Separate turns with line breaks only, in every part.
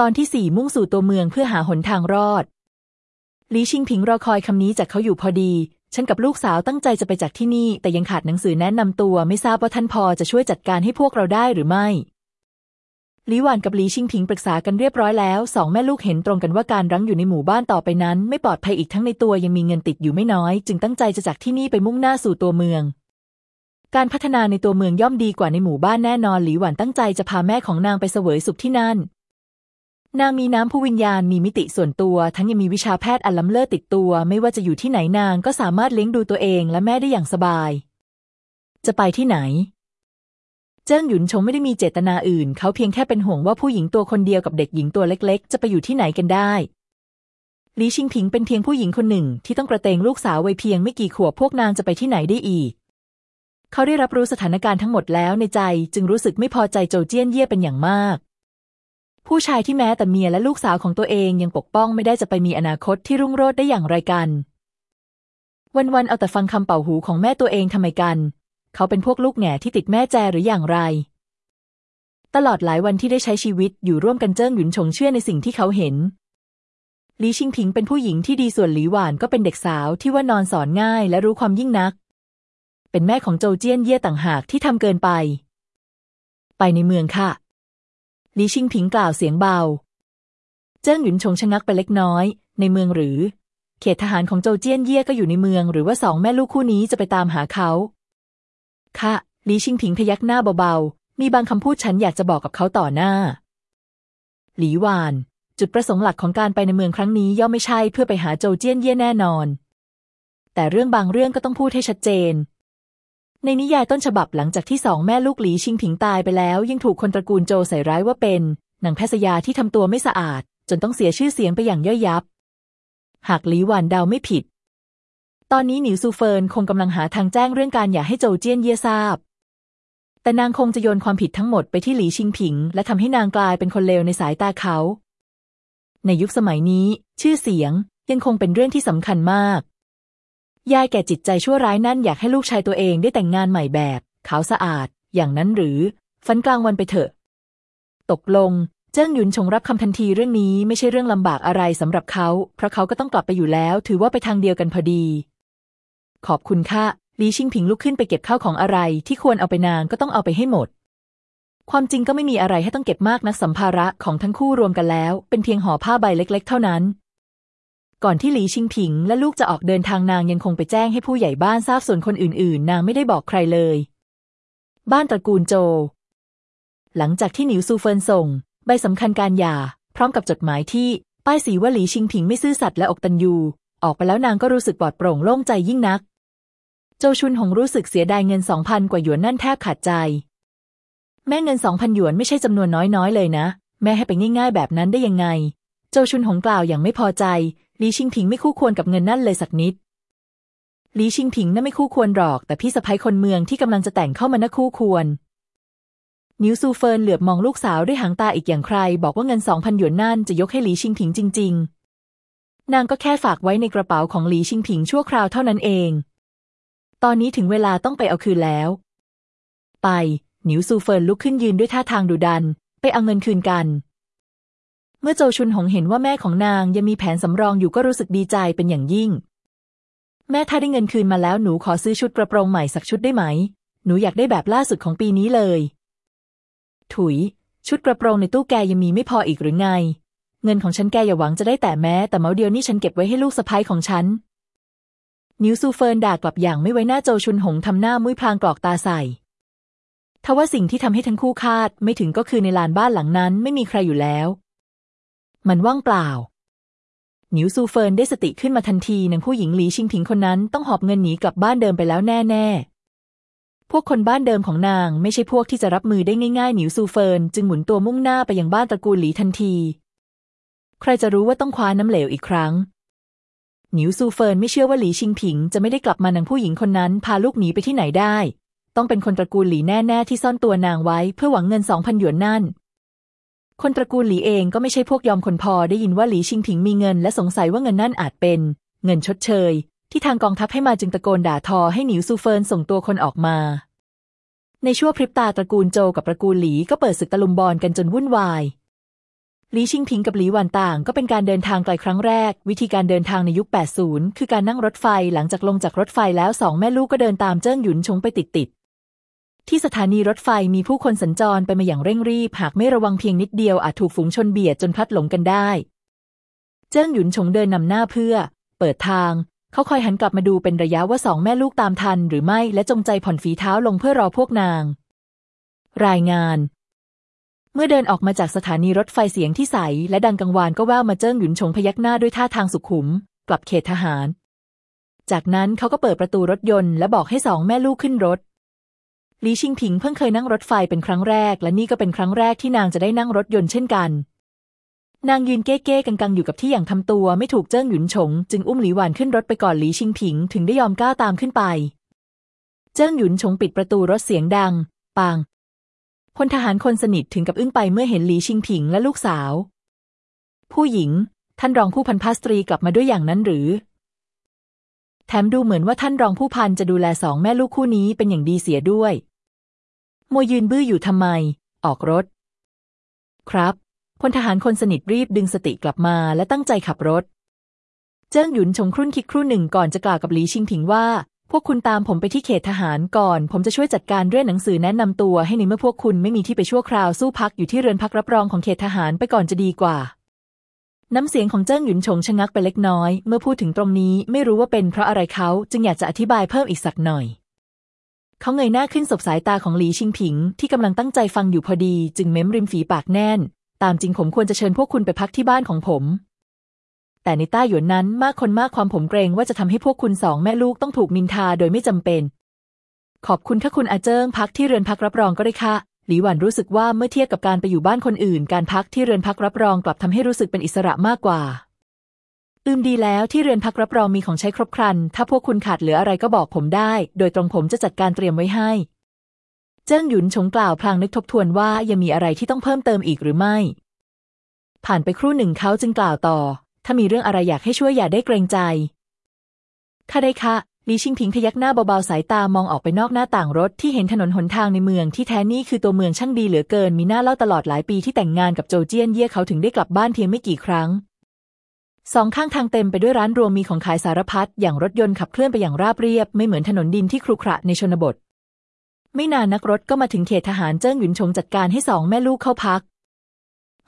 ตอนที่สี่มุ่งสู่ตัวเมืองเพื่อหาหนทางรอดหลีชิงผิงรอคอยคำนี้จากเขาอยู่พอดี ฉันกับลูกสาวตั้งใจจะไปจากที่นี่ แต่ยังขาดหนังสือแนะนำตัวไม่ทราบว่าท่านพอจะช่วยจัดการให้พวกเราได้หรือไม่หลีหวานกับหลีชิงผิงปรึกษากันเรียบร้อยแล้วสองแม่ลูกเห็นตรงกันว่าการรั้งอยู่ในหมู่บ้านต่อไปนั้น ไม่ปลอดภัยอีกทั้งในตัวยังมีเงินติดอยู่ไม่น้อย จึงตั้งใจจะจากที่นี่ไปมุ่งหน้าสู่ตัวเมือง การพัฒนาในตัวเมืองย่อมดีกว่าในหมู่บ้านแน่นอนหลีหวานตั้งใจจะพาแม่ของนางไปเสวยสุขที่นั่น นางมีน้ำผู้วิญญาณมีมิติส่วนตัว ทั้งยังมีวิชาแพทย์อันล้ำเลิศติดตัว ไม่ว่าจะอยู่ที่ไหนนางก็สามารถเลี้ยงดูตัวเองและแม่ได้อย่างสบาย จะไปที่ไหน เจิ้งหยุนชงไม่ได้มีเจตนาอื่น เขาเพียงแค่เป็นห่วงว่าผู้หญิงตัวคนเดียวกับเด็กหญิงตัวเล็ก ๆ จะไปอยู่ที่ไหนกันได้ลีชิงผิงเป็นเพียงผู้หญิงคนหนึ่ง ที่ต้องกระเตงลูกสาววัยเพียงไม่กี่ขวบพวกนางจะไปที่ไหนได้อีก เขาได้รับรู้สถานการณ์ทั้งหมดแล้วในใจจึงรู้สึกไม่พอใจโจเจี้ยนเย่เป็นอย่างมาก ผู้ชายที่แม้แต่เมียและลูกสาวของตัวเองยังปกป้องไม่ได้จะไปมีอนาคตที่รุ่งโรจน์ได้อย่างไรกัน วันๆเอาแต่ฟังคำเป่าหูของแม่ตัวเองทำไมกัน เขาเป็นพวกลูกแง่ที่ติดแม่แจหรืออย่างไร ตลอดหลายวันที่ได้ใช้ชีวิตอยู่ร่วมกันเจิ้งหยุนชงเชื่อในสิ่งที่เขาเห็นหลีชิงผิงเป็นผู้หญิงที่ดีส่วนหลีหวานก็เป็นเด็กสาวที่ว่านอนสอนง่ายและรู้ความยิ่งนัก เป็นแม่ของโจเจี้ยนเย่ต่างหากที่ทำเกินไป ไปในเมืองค่ะ ลีชิงผิงกล่าวเสียงเบา เจิ้งหยุนชงชะงักไปเล็กน้อย ในเมืองหรือ เขตทหารของโจเจี้ยนเย่ก็อยู่ในเมือง หรือว่าสองแม่ลูกคู่นี้จะไปตามหาเขาค่ะลีชิงผิงพยักหน้าเบาๆ มีบางคำพูดฉันอยากจะบอกกับเขาต่อหน้า หลีหวาน จุดประสงค์หลักของการไปในเมืองครั้งนี้ย่อมไม่ใช่เพื่อไปหาโจเจี้ยนเย่แน่นอน แต่เรื่องบางเรื่องก็ต้องพูดให้ชัดเจน ในนิยายต้นฉบับหลังจากที่สองแม่ลูกหลีชิงผิงตายไปแล้ว ยังถูกคนตระกูลโจใส่ร้ายว่าเป็นนางแพทย์ยาที่ทำตัวไม่สะอาด จนต้องเสียชื่อเสียงไปอย่างย่อยยับ หากหลีหวานเดาไม่ผิด ตอนนี้หนิวซูเฟินคงกำลังหาทางแจ้งเรื่องการอย่าให้โจเจี้ยนเย่ทราบ แต่นางคงจะโยนความผิดทั้งหมดไปที่หลีชิงผิง และทำให้นางกลายเป็นคนเลวในสายตาเขา ในยุคสมัยนี้ ชื่อเสียงยังคงเป็นเรื่องที่สำคัญมาก ยายแก่จิตใจชั่วร้ายนั่นอยากให้ลูกชายตัวเองได้แต่งงานใหม่แบบ ขาวสะอาด อย่างนั้นหรือฟันกลางวันไปเถอะ ตกลง เจิ้งหยุนชงรับคำทันทีเรื่องนี้ไม่ใช่เรื่องลำบากอะไรสำหรับเขา เพราะเขาก็ต้องกลับไปอยู่แล้ว ถือว่าไปทางเดียวกันพอดี ขอบคุณค่ะลีชิงผิงลุกขึ้นไปเก็บข้าวของอะไรที่ควรเอาไปนางก็ต้องเอาไปให้หมด ความจริงก็ไม่มีอะไรให้ต้องเก็บมากนักสัมภาระของทั้งคู่รวมกันแล้ว เป็นเพียงห่อผ้าใบเล็ก ๆ เท่านั้น ก่อนที่หลีชิงผิงและลูกจะออกเดินทางนางยังคงไปแจ้งให้ผู้ใหญ่บ้านทราบส่วนคนอื่น ๆ นางไม่ได้บอกใครเลย บ้านตระกูลโจ หลังจากที่หนิวซูเฟินส่ง ใบสำคัญการหย่า พร้อมกับจดหมายที่ป้ายสีว่าหลีชิงผิงไม่ซื่อสัตย์และอกตัญญู ออกไปแล้วนางก็รู้สึกปลอดโปร่งโล่งใจยิ่งนัก โจชุนหงรู้สึกเสียดายเงินสองพันกว่าหยวนนั่นแทบขาดใจ แม่เงินสองพันหยวนไม่ใช่จำนวนน้อยๆเลยนะ แม่ให้ไปง่าย ๆ แบบนั้นได้ยังไง โจชุนหงกล่าวอย่างไม่พอใจ หลีชิงผิงไม่คู่ควรกับเงินนั่นเลยสักนิดหลีชิงผิงน่ะไม่คู่ควรหรอก แต่พี่สะใภ้คนเมืองที่กำลังจะแต่งเข้ามาน่ะคู่ควรหนิวซูเฟินเหลือบมองลูกสาวด้วยหางตาอีกอย่างใคร บอกว่าเงินสองพันหยวนนั่นจะยกให้หลีชิงผิงจริง ๆ นางก็แค่ฝากไว้ในกระเป๋าของหลีชิงผิงชั่วคราวเท่านั้นเอง ตอนนี้ถึงเวลาต้องไปเอาคืนแล้ว ไปหนิวซูเฟินลุกขึ้นยืนด้วยท่าทางดุดัน ไปเอาเงินคืนกัน เมื่อโจชุนหงเห็นว่าแม่ของนางยังมีแผนสำรองอยู่ก็รู้สึกดีใจเป็นอย่างยิ่ง แม่ถ้าได้เงินคืนมาแล้วหนูขอซื้อชุดกระโปรงใหม่สักชุดได้ไหม หนูอยากได้แบบล่าสุดของปีนี้เลย ถุย ชุดกระโปรงในตู้แกยังมีไม่พออีกหรือไง เงินของฉันแกอย่าหวังจะได้แต่แม้ แต่เหมาเดียวนี่ฉันเก็บไว้ให้ลูกสะใภ้ของฉัน หนิวซูเฟินด่ากลับอย่างไม่ไว้หน้าโจชุนหงทำหน้ามุ่ยพลางกรอกตาใส่ทว่าสิ่งที่ทำให้ทั้งคู่คาดไม่ถึงก็คือในลานบ้านหลังนั้นไม่มีใครอยู่แล้ว มันว่างเปล่า หนิวซูเฟินได้สติขึ้นมาทันทีนางผู้หญิงหลีชิงผิงคนนั้นต้องหอบเงินหนีกลับบ้านเดิมไปแล้วแน่ๆ พวกคนบ้านเดิมของนางไม่ใช่พวกที่จะรับมือได้ง่ายๆ หนิวซูเฟินจึงหมุนตัวมุ่งหน้าไปยังบ้านตระกูลหลีทันที ใครจะรู้ว่าต้องคว้าน้ำเหลวอีกครั้งหนิวซูเฟินไม่เชื่อว่าหลีชิงผิงจะไม่ได้กลับมานางผู้หญิงคนนั้นพาลูกหนีไปที่ไหนได้ ต้องเป็นคนตระกูลหลีแน่ ๆ ที่ซ่อนตัวนางไว้เพื่อหวังเงินสองพันหยวนนั่น คนตระกูลหลีเองก็ไม่ใช่พวกยอมคนพอได้ยินว่าหลีชิงผิงมีเงิน และสงสัยว่าเงินนั่นอาจเป็น เงินชดเชย ที่ทางกองทัพให้มาจึงตะโกนด่าทอให้หนิวซูเฟินส่งตัวคนออกมา ในชั่วพริบตาตระกูลโจกับตระกูลหลีก็เปิดศึกตะลุมบอนกันจนวุ่นวายหลีชิงผิงกับหลีหวันต่างก็เป็นการเดินทางไกลครั้งแรก วิธีการเดินทางในยุค 80 คือการนั่งรถไฟหลังจากลงจากรถไฟแล้วสองแม่ลูกก็เดินตามเจิ้งหยุนชงไปติดๆ ที่สถานีรถไฟมีผู้คนสัญจรไปมาอย่างเร่งรีบ หากไม่ระวังเพียงนิดเดียวอาจถูกฝูงชนเบียดจนพลัดหลงกันได้ เจิ้งหยุนชงเดินนำหน้าเพื่อ เปิดทาง เขาคอยหันกลับมาดูเป็นระยะว่าสองแม่ลูกตามทัน หรือไม่และจงใจผ่อนฝีเท้าลงเพื่อรอพวกนาง รายงาน เมื่อเดินออกมาจากสถานีรถไฟเสียงที่ใส และดังกังวานก็แว่วมาเจิ้งหยุนชงพยักหน้าด้วยท่าทางสุขุม กลับเขตทหาร จากนั้นเขาก็เปิดประตูรถยนต์และบอกให้สองแม่ลูกขึ้นรถ หลีชิงผิงเพิ่งเคยนั่งรถไฟเป็นครั้งแรก และนี่ก็เป็นครั้งแรกที่นางจะได้นั่งรถยนต์เช่นกัน นางยืนเก้เก้กังกังอยู่กับที่อย่างทำตัวไม่ถูกเจิ้งหยุนฉง จึงอุ้มหลีหวานขึ้นรถไปก่อนหลีชิงผิงถึงได้ยอมก้าวตามขึ้นไป เจิ้งหยุนฉงปิดประตูรถเสียงดัง ปางพลทหารคนสนิทถึงกับอึ้งไปเมื่อเห็นหลีชิงผิงและลูกสาว ผู้หญิง ท่านรองผู้พันพาสตรีกลับมาด้วยอย่างนั้นหรือ แถมดูเหมือนว่าท่านรองผู้พันจะดูแลสองแม่ลูกคู่นี้เป็นอย่างดีเสียด้วย มัวยืนบื้ออยู่ทำไม ออกรถ ครับพลทหารคนสนิทรีบดึงสติกลับมาและตั้งใจขับรถ เจิ้งหยุนชงครุ่นคิดครู่หนึ่งก่อนจะกล่าวกับหลีชิงผิงว่า พวกคุณตามผมไปที่เขตทหารก่อน ผมจะช่วยจัดการเรื่องหนังสือแนะนำตัวให้ในเมื่อพวกคุณไม่มีที่ไปชั่วคราวสู้พักอยู่ที่เรือนพักรับรองของเขตทหารไปก่อนจะดีกว่า น้ำเสียงของเจิ้งหยุนชงชะงักไปเล็กน้อย เมื่อพูดถึงตรงนี้ไม่รู้ว่าเป็นเพราะอะไรเขาจึงอยากจะอธิบายเพิ่มอีกสักหน่อย เขาเงยหน้าขึ้นสบสายตาของหลีชิงผิง ที่กำลังตั้งใจฟังอยู่พอดี จึงเม้มริมฝีปากแน่น ตามจริงผมควรจะเชิญพวกคุณไปพักที่บ้านของผม แต่ในใต้หยวนนั้นมากคนมากความผมเกรงว่าจะทำให้พวกคุณสองแม่ลูกต้องถูกนินทาโดยไม่จำเป็น ขอบคุณถ้าคุณอาเจิ้งพักที่เรือนพักรับรองก็ได้ค่ะ หลีหวันรู้สึกว่าเมื่อเทียบกับการไปอยู่บ้านคนอื่น การพักที่เรือนพักรับรองกลับทำให้รู้สึกเป็นอิสระมากกว่า อืมดีแล้วที่เรือนพักรับรองมีของใช้ครบครัน ถ้าพวกคุณขาดเหลืออะไรก็บอกผมได้ โดยตรงผมจะจัดการเตรียมไว้ให้ เจิ้งหยุนชงกล่าวพลางนึกทบทวนว่ายังมีอะไรที่ต้องเพิ่มเติมอีกหรือไม่ ผ่านไปครู่หนึ่งเขาจึงกล่าวต่อ ถ้ามีเรื่องอะไรอยากให้ช่วยอย่าได้เกรงใจค่ะได้ค่ะ ลีชิงพิงพยักหน้าเบาๆสายตามองออกไปนอกหน้าต่างรถที่เห็นถนนหนทางในเมืองที่แท้นี่คือตัวเมืองช่างดีเหลือเกินมีหน้าเล่าตลอดหลายปีที่แต่งงานกับโจเจี้ยนเย่เขาถึงได้กลับบ้านเพียงไม่กี่ครั้งสองข้างทางเต็มไปด้วยร้านรวมมีของขายสารพัดอย่างรถยนต์ขับเคลื่อนไปอย่างราบเรียบ ไม่เหมือนถนนดินที่ครุขระในชนบท ไม่นานนักรถก็มาถึงเขตทหารเจิ้งหยุนชงจัดการให้สองแม่ลูกเข้าพัก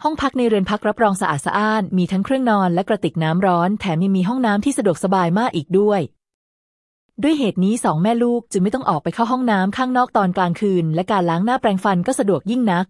ห้องพักในเรือนพักรับรองสะอาดสะอ้านมีทั้งเครื่องนอนและกระติกน้ำร้อน แถมยังมีห้องน้ำที่สะดวกสบายมากอีกด้วย ด้วยเหตุนี้สองแม่ลูกจึงไม่ต้องออกไปเข้าห้องน้ำข้างนอกตอนกลางคืน และการล้างหน้าแปรงฟันก็สะดวกยิ่งนัก